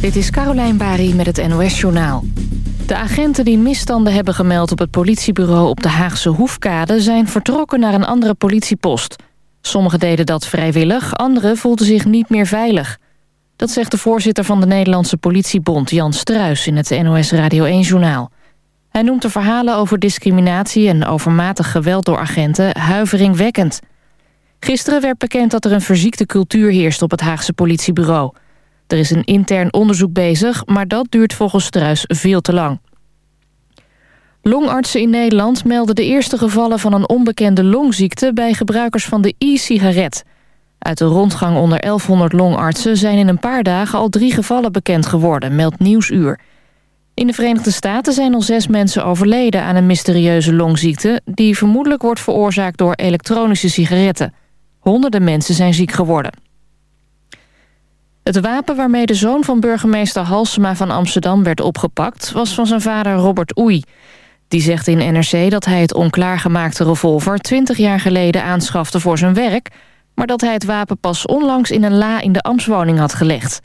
Dit is Carolijn Bari met het NOS Journaal. De agenten die misstanden hebben gemeld op het politiebureau op de Haagse Hoefkade... zijn vertrokken naar een andere politiepost. Sommigen deden dat vrijwillig, anderen voelden zich niet meer veilig. Dat zegt de voorzitter van de Nederlandse politiebond, Jan Struis... in het NOS Radio 1-journaal. Hij noemt de verhalen over discriminatie en overmatig geweld door agenten huiveringwekkend. Gisteren werd bekend dat er een verziekte cultuur heerst op het Haagse politiebureau. Er is een intern onderzoek bezig, maar dat duurt volgens Struis veel te lang. Longartsen in Nederland melden de eerste gevallen van een onbekende longziekte bij gebruikers van de e-sigaret. Uit de rondgang onder 1100 longartsen zijn in een paar dagen al drie gevallen bekend geworden, meldt Nieuwsuur. In de Verenigde Staten zijn al zes mensen overleden aan een mysterieuze longziekte... die vermoedelijk wordt veroorzaakt door elektronische sigaretten. Honderden mensen zijn ziek geworden. Het wapen waarmee de zoon van burgemeester Halsema van Amsterdam werd opgepakt... was van zijn vader Robert Oei. Die zegt in NRC dat hij het onklaargemaakte revolver... 20 jaar geleden aanschafte voor zijn werk... maar dat hij het wapen pas onlangs in een la in de ambtswoning had gelegd.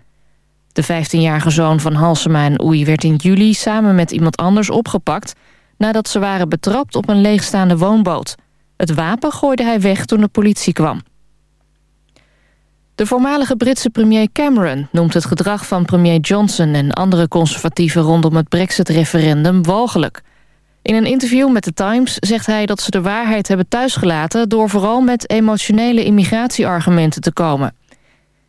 De 15-jarige zoon van Halsema en Oei werd in juli samen met iemand anders opgepakt... nadat ze waren betrapt op een leegstaande woonboot. Het wapen gooide hij weg toen de politie kwam. De voormalige Britse premier Cameron noemt het gedrag van premier Johnson... en andere conservatieven rondom het brexit-referendum walgelijk. In een interview met The Times zegt hij dat ze de waarheid hebben thuisgelaten... door vooral met emotionele immigratieargumenten te komen.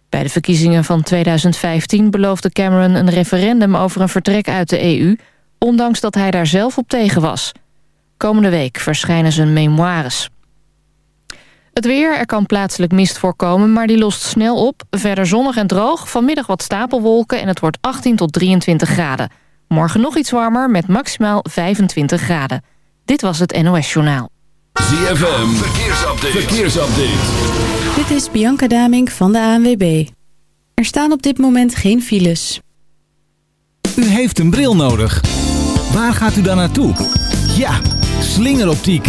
Bij de verkiezingen van 2015 beloofde Cameron een referendum over een vertrek uit de EU... ondanks dat hij daar zelf op tegen was. Komende week verschijnen zijn memoires. Het weer, er kan plaatselijk mist voorkomen, maar die lost snel op. Verder zonnig en droog, vanmiddag wat stapelwolken en het wordt 18 tot 23 graden. Morgen nog iets warmer met maximaal 25 graden. Dit was het NOS Journaal. ZFM, verkeersupdate. verkeersupdate. Dit is Bianca Damink van de ANWB. Er staan op dit moment geen files. U heeft een bril nodig. Waar gaat u dan naartoe? Ja, slingeroptiek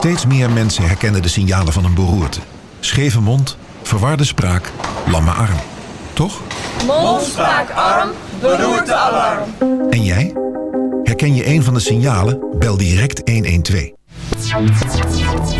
Steeds meer mensen herkennen de signalen van een beroerte. Scheve mond, verwarde spraak, lamme arm. Toch? Mond, spraak, arm, beroerte, alarm. En jij? Herken je een van de signalen? Bel direct 112.